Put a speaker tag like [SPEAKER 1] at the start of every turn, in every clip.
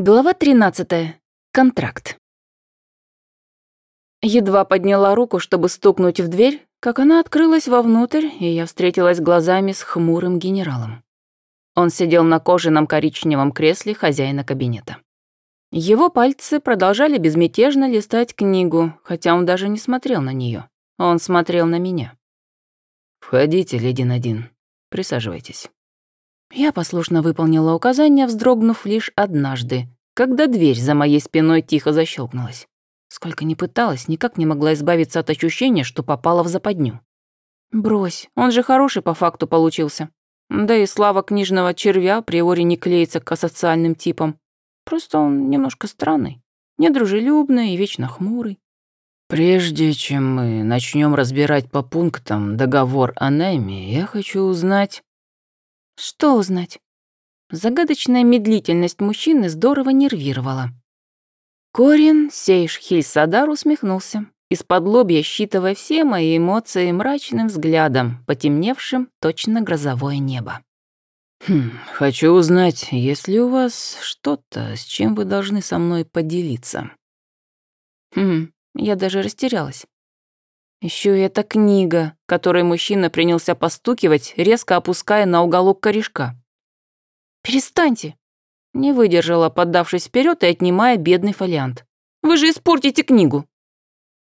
[SPEAKER 1] Глава 13. Контракт. Едва подняла руку, чтобы стукнуть в дверь, как она открылась вовнутрь, и я встретилась глазами с хмурым генералом. Он сидел на кожаном коричневом кресле хозяина кабинета. Его пальцы продолжали безмятежно листать книгу, хотя он даже не смотрел на нее. Он смотрел на меня.
[SPEAKER 2] «Входите, леди Надин. Присаживайтесь».
[SPEAKER 1] Я послушно выполнила указание, вздрогнув лишь однажды, когда дверь за моей спиной тихо защелкнулась. Сколько ни пыталась, никак не могла избавиться от ощущения, что попала в западню. Брось, он же хороший по факту получился. Да и слава книжного червя априори не клеится к асоциальным типам. Просто он немножко странный, недружелюбный и вечно хмурый.
[SPEAKER 2] Прежде чем мы начнем разбирать по пунктам договор о найме, я хочу узнать,
[SPEAKER 1] что узнать? Загадочная медлительность мужчины здорово нервировала. Корин Сейш Хильсадар усмехнулся, из-под лобья считывая все мои эмоции мрачным взглядом, потемневшим точно грозовое небо.
[SPEAKER 2] «Хм, хочу узнать, есть ли у вас что-то, с чем вы должны со мной поделиться?»
[SPEAKER 1] «Хм, я даже растерялась. Еще и эта книга, которой мужчина принялся постукивать, резко опуская на уголок корешка. «Перестаньте!» Не выдержала, поддавшись вперед и отнимая бедный фолиант. «Вы же испортите книгу!»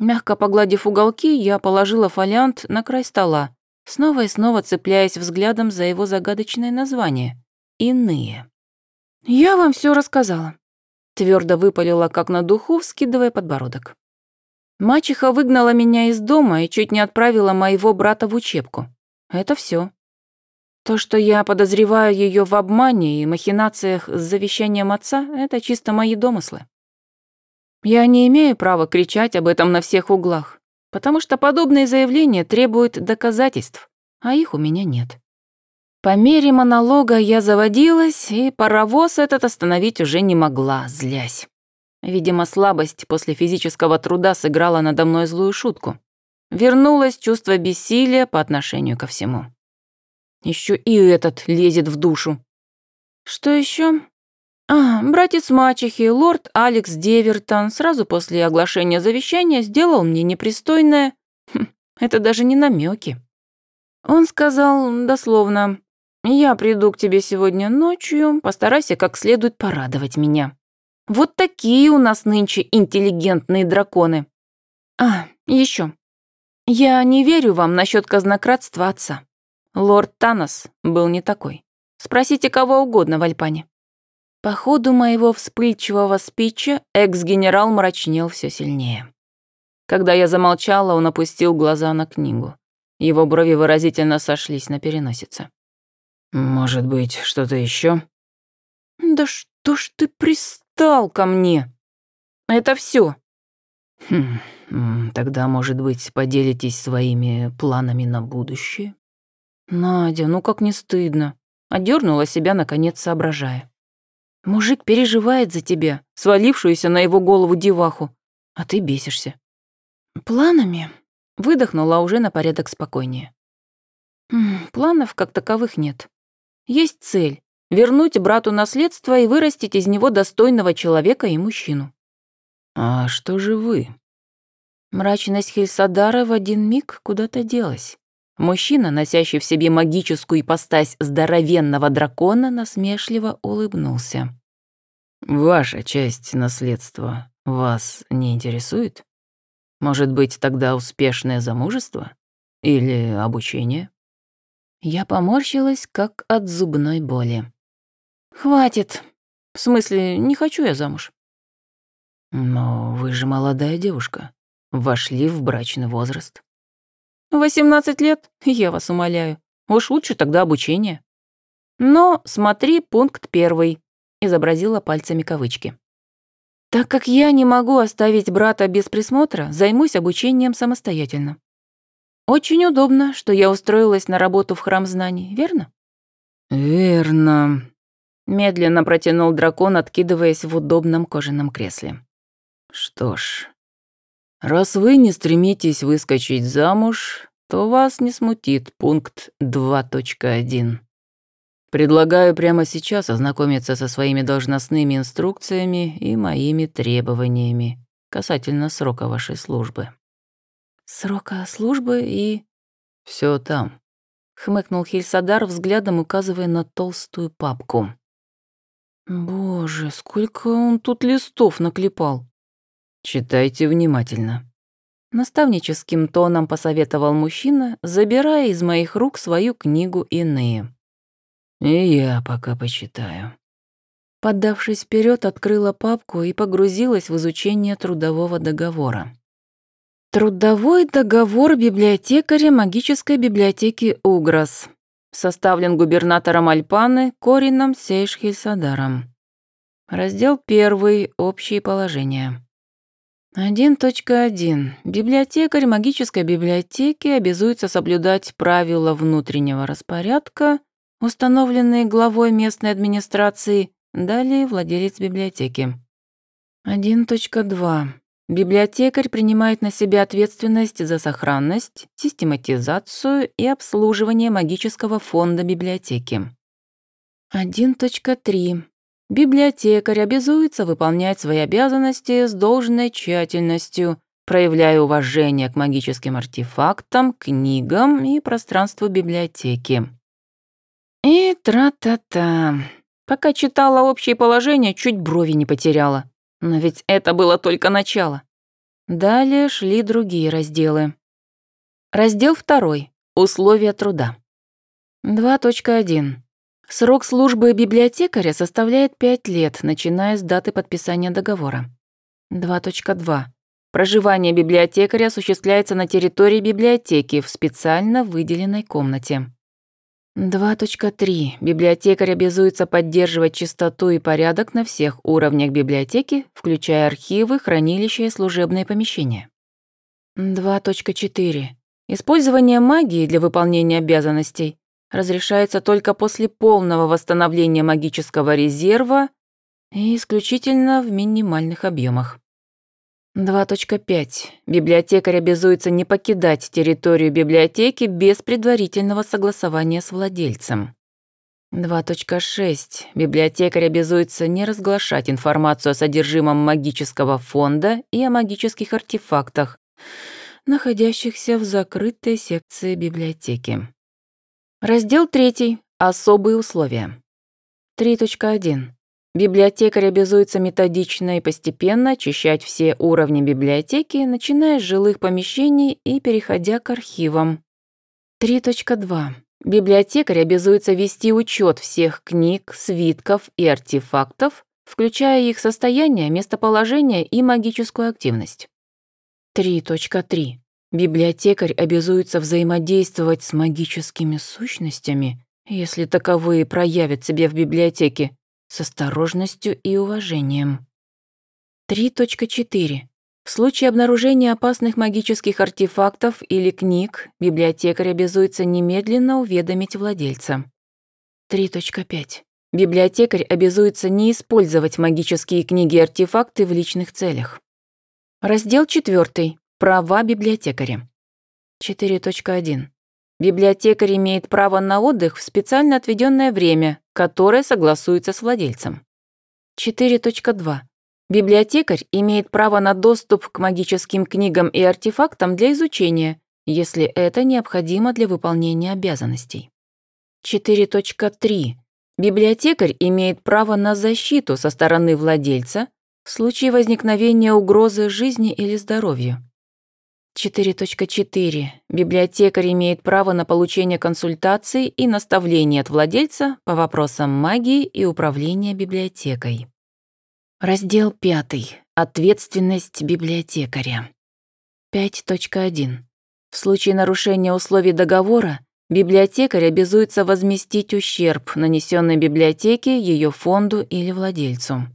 [SPEAKER 1] Мягко погладив уголки, я положила фолиант на край стола, снова и снова цепляясь взглядом за его загадочное название «Иные». «Я вам все рассказала», — твердо выпалила, как на духу, вскидывая подбородок. Мачеха выгнала меня из дома и чуть не отправила моего брата в учебку. Это все. То, что я подозреваю ее в обмане и махинациях с завещанием отца, это чисто мои домыслы. Я не имею права кричать об этом на всех углах, потому что подобные заявления требуют доказательств, а их у меня нет. По мере монолога я заводилась, и паровоз этот остановить уже не могла, злясь. Видимо, слабость после физического труда сыграла надо мной злую шутку. Вернулось чувство бессилия по отношению ко всему. Еще и этот лезет в душу. Что еще? А, братец мачехи, лорд Алекс Девертон, сразу после оглашения завещания сделал мне непристойное... Хм, это даже не намеки. Он сказал дословно, «Я приду к тебе сегодня ночью, постарайся как следует порадовать меня». Вот такие у нас нынче интеллигентные драконы. А, еще. Я не верю вам насчет казнократства отца. Лорд Танос был не такой. Спросите кого угодно в Альпане. По ходу моего вспыльчивого спича экс-генерал мрачнел все сильнее. Когда я замолчала, он опустил глаза на книгу. Его брови выразительно сошлись на переносице.
[SPEAKER 2] «Может быть, что-то еще?
[SPEAKER 1] «Да что ж ты пристал?» Пристал ко мне. Это все.
[SPEAKER 2] Хм, тогда, может быть, поделитесь своими планами на будущее?
[SPEAKER 1] Надя, ну как не стыдно. Одернула себя, наконец соображая. Мужик переживает за тебя, свалившуюся на его голову деваху, а ты бесишься. Планами? Выдохнула уже на порядок спокойнее. Планов как таковых нет. Есть цель, вернуть брату наследство и вырастить из него достойного человека и мужчину.
[SPEAKER 2] «А что же вы?»
[SPEAKER 1] Мрачность Хельсадара в один миг куда-то делась. Мужчина, носящий в себе магическую ипостась здоровенного дракона, насмешливо улыбнулся.
[SPEAKER 2] «Ваша часть наследства вас не интересует? Может быть, тогда успешное замужество? Или обучение?»
[SPEAKER 1] Я поморщилась, как от зубной боли. «Хватит. В смысле, не хочу я замуж».
[SPEAKER 2] «Но вы же молодая девушка. Вошли в брачный возраст».
[SPEAKER 1] «Восемнадцать лет? Я вас умоляю. Уж лучше тогда обучение». «Но смотри пункт первый», — изобразила пальцами кавычки. «Так как я не могу оставить брата без присмотра, займусь обучением самостоятельно. Очень удобно, что я устроилась на работу в храм знаний, верно?»
[SPEAKER 2] «Верно»,
[SPEAKER 1] Медленно протянул дракон, откидываясь в удобном кожаном кресле.
[SPEAKER 2] «Что ж, раз вы не стремитесь выскочить замуж, то вас не смутит пункт 2.1. Предлагаю прямо сейчас ознакомиться со своими должностными инструкциями и моими требованиями касательно срока вашей службы.
[SPEAKER 1] Срока службы и...
[SPEAKER 2] Все там.
[SPEAKER 1] Хмыкнул Хельсадар, взглядом указывая на толстую папку. Боже, сколько он тут листов наклепал.
[SPEAKER 2] Читайте внимательно.
[SPEAKER 1] Наставническим тоном посоветовал мужчина, забирая из моих рук свою книгу «Иные».
[SPEAKER 2] И я пока почитаю.
[SPEAKER 1] Поддавшись вперед, открыла папку и погрузилась в изучение трудового договора. Трудовой договор библиотекаря магической библиотеки Уграс. Составлен губернатором Альпаны Корином Сейшхельсадаром. Раздел 1. Общие положения. 1.1. Библиотекарь магической библиотеки обязуется соблюдать правила внутреннего распорядка, установленные главой местной администрации, далее владелец библиотеки. 1.2. Библиотекарь принимает на себя ответственность за сохранность, систематизацию и обслуживание магического фонда библиотеки. 1.3. Библиотекарь обязуется выполнять свои обязанности с должной тщательностью, проявляя уважение к магическим артефактам, книгам и пространству библиотеки. И тра-та-та. Пока читала общее положение, чуть брови не потеряла. Но ведь это было только начало. Далее шли другие разделы. Раздел 2. Условия труда. 2.1. Срок службы библиотекаря составляет 5 лет, начиная с даты подписания договора. 2.2. Проживание библиотекаря осуществляется на территории библиотеки в специально выделенной комнате. 2.3. Библиотекарь обязуется поддерживать чистоту и порядок на всех уровнях библиотеки, включая архивы, хранилища и служебные помещения. 2.4. Использование магии для выполнения обязанностей разрешается только после полного восстановления магического резерва и исключительно в минимальных объемах. 2.5. Библиотекарь обязуется не покидать территорию библиотеки без предварительного согласования с владельцем. 2.6. Библиотекарь обязуется не разглашать информацию о содержимом магического фонда и о магических артефактах, находящихся в закрытой секции библиотеки. Раздел 3. Особые условия. 3.1. Библиотекарь обязуется методично и постепенно очищать все уровни библиотеки, начиная с жилых помещений и переходя к архивам. 3.2. Библиотекарь обязуется вести учет всех книг, свитков и артефактов, включая их состояние, местоположение и магическую активность. 3.3. Библиотекарь обязуется взаимодействовать с магическими сущностями, если таковые проявят себя в библиотеке, с осторожностью и уважением. 3.4. В случае обнаружения опасных магических артефактов или книг, библиотекарь обязуется немедленно уведомить владельца. 3.5. Библиотекарь обязуется не использовать магические книги и артефакты в личных целях. Раздел 4. Права библиотекаря. 4.1. Библиотекарь имеет право на отдых в специально отведенное время, которое согласуется с владельцем. 4.2. Библиотекарь имеет право на доступ к магическим книгам и артефактам для изучения, если это необходимо для выполнения обязанностей. 4.3. Библиотекарь имеет право на защиту со стороны владельца в случае возникновения угрозы жизни или здоровью. 4.4. Библиотекарь имеет право на получение консультаций и наставлений от владельца по вопросам магии и управления библиотекой. Раздел 5. Ответственность библиотекаря. 5.1. В случае нарушения условий договора библиотекарь обязуется возместить ущерб, нанесенный библиотеке, ее фонду или владельцу.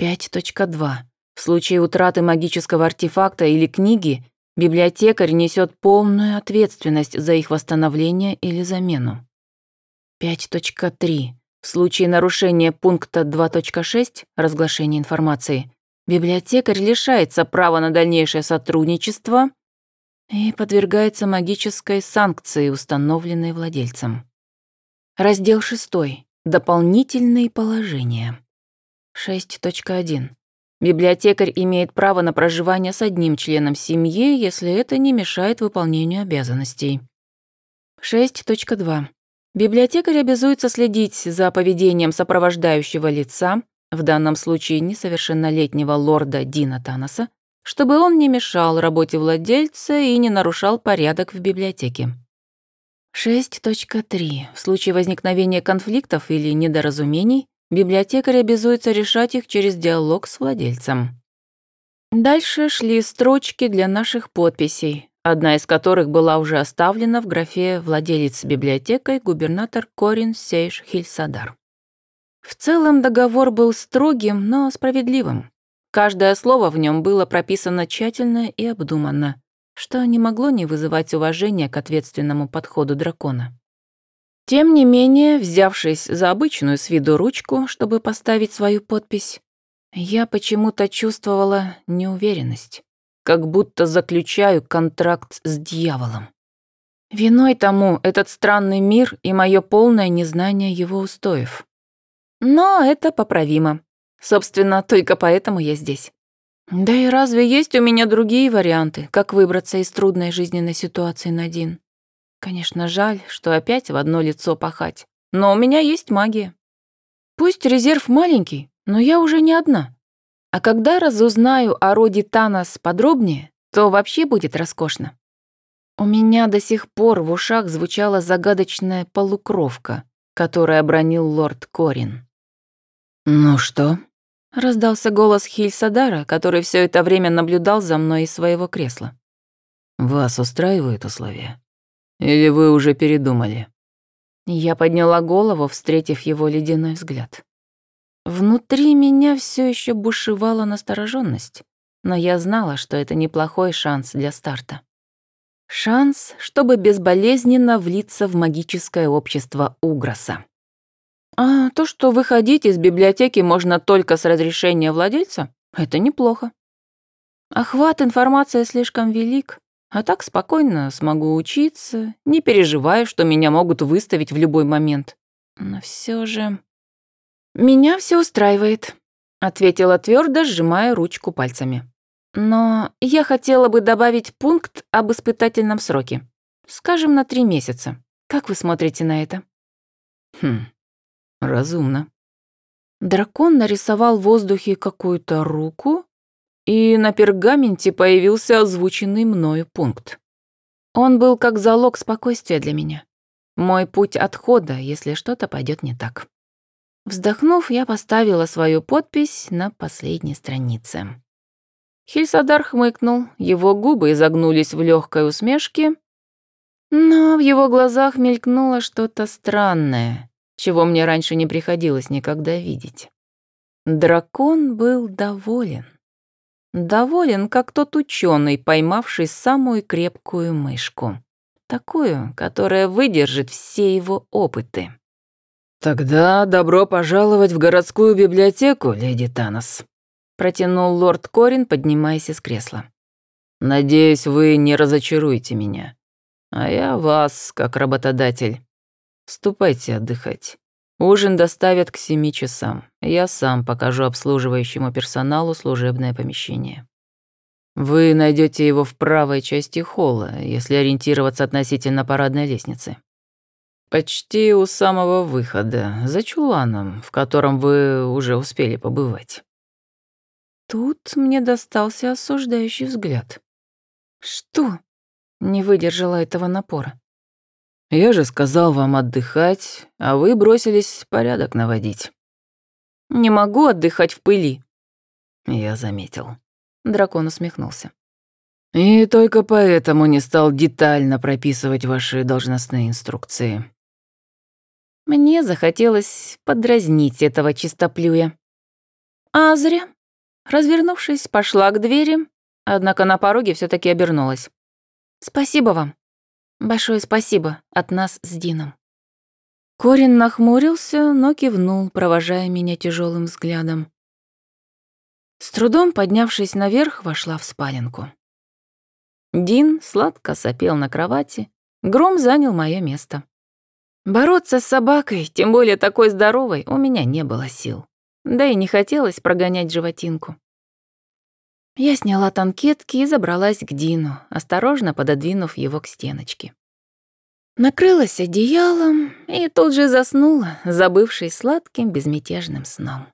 [SPEAKER 1] 5.2. В случае утраты магического артефакта или книги Библиотекарь несет полную ответственность за их восстановление или замену. 5.3. В случае нарушения пункта 2.6 разглашения информации, библиотекарь лишается права на дальнейшее сотрудничество и подвергается магической санкции, установленной владельцем. Раздел 6. Дополнительные положения. 6.1. Библиотекарь имеет право на проживание с одним членом семьи, если это не мешает выполнению обязанностей. 6.2. Библиотекарь обязуется следить за поведением сопровождающего лица, в данном случае несовершеннолетнего лорда Дина Таноса, чтобы он не мешал работе владельца и не нарушал порядок в библиотеке. 6.3. В случае возникновения конфликтов или недоразумений библиотекарь обязуется решать их через диалог с владельцем. Дальше шли строчки для наших подписей, одна из которых была уже оставлена в графе «Владелец библиотекой губернатор Корин Сейш Хильсадар». В целом договор был строгим, но справедливым. Каждое слово в нем было прописано тщательно и обдуманно, что не могло не вызывать уважения к ответственному подходу дракона. Тем не менее, взявшись за обычную с виду ручку, чтобы поставить свою подпись, я почему-то чувствовала неуверенность, как будто заключаю контракт с дьяволом. Виной тому этот странный мир и мое полное незнание его устоев. Но это поправимо. Собственно, только поэтому я здесь. Да и разве есть у меня другие варианты, как выбраться из трудной жизненной ситуации на один? Конечно, жаль, что опять в одно лицо пахать. Но у меня есть магия. Пусть резерв маленький, но я уже не одна. А когда разузнаю о роде Танос подробнее, то вообще будет роскошно. У меня до сих пор в ушах звучала загадочная полукровка, которую обронил лорд Корин.
[SPEAKER 2] «Ну что?»
[SPEAKER 1] — раздался голос Хильсадара, который все это время наблюдал за мной из своего кресла.
[SPEAKER 2] «Вас устраивают условия? Или вы уже передумали?»
[SPEAKER 1] Я подняла голову, встретив его ледяной взгляд. Внутри меня все еще бушевала настороженность, но я знала, что это неплохой шанс для старта. Шанс, чтобы безболезненно влиться в магическое общество Угроса. А то, что выходить из библиотеки можно только с разрешения владельца, это неплохо. Охват информации слишком велик, а так спокойно смогу учиться, не переживая, что меня могут выставить в любой момент. Но все же... «Меня все устраивает», — ответила твердо, сжимая ручку пальцами. «Но я хотела бы добавить пункт об испытательном сроке. Скажем, на три месяца. Как вы смотрите на это?»
[SPEAKER 2] «Хм, Разумно.
[SPEAKER 1] Дракон нарисовал в воздухе какую-то руку, и на пергаменте появился озвученный мною пункт. Он был как залог спокойствия для меня. Мой путь отхода, если что-то пойдет не так. Вздохнув, я поставила свою подпись на последней странице. Хильсадар хмыкнул, его губы изогнулись в легкой усмешке, но в его глазах мелькнуло что-то странное, чего мне раньше не приходилось никогда видеть. Дракон был доволен. Доволен, как тот ученый, поймавший самую крепкую мышку. Такую, которая выдержит все его опыты.
[SPEAKER 2] «Тогда добро пожаловать в городскую библиотеку, леди Танос»,
[SPEAKER 1] протянул лорд Корин, поднимаясь из кресла.
[SPEAKER 2] «Надеюсь, вы не разочаруете меня. А я вас, как работодатель. Ступайте отдыхать. Ужин доставят к семи часам. Я сам покажу обслуживающему персоналу служебное помещение. Вы найдете его в правой части холла, если ориентироваться относительно парадной лестницы. Почти у самого выхода, за чуланом, в котором вы уже успели побывать.
[SPEAKER 1] Тут мне достался осуждающий взгляд. Что? Не выдержала этого напора.
[SPEAKER 2] Я же сказал вам отдыхать, а вы бросились порядок наводить.
[SPEAKER 1] Не могу отдыхать в пыли.
[SPEAKER 2] Я заметил.
[SPEAKER 1] Дракон усмехнулся.
[SPEAKER 2] И только поэтому не стал детально прописывать ваши должностные инструкции.
[SPEAKER 1] Мне захотелось подразнить этого чистоплюя. А зря. Развернувшись, пошла к двери, однако на пороге все таки обернулась. «Спасибо вам. Большое спасибо от нас с Дином. Корин нахмурился, но кивнул, провожая меня тяжелым взглядом. С трудом поднявшись наверх, вошла в спаленку. Дин сладко сопел на кровати, Гром занял мое место. Бороться с собакой, тем более такой здоровой, у меня не было сил. Да и не хотелось прогонять животинку. Я сняла танкетки и забралась к Дину, осторожно пододвинув его к стеночке. Накрылась одеялом и тут же заснула, забывшись сладким безмятежным сном.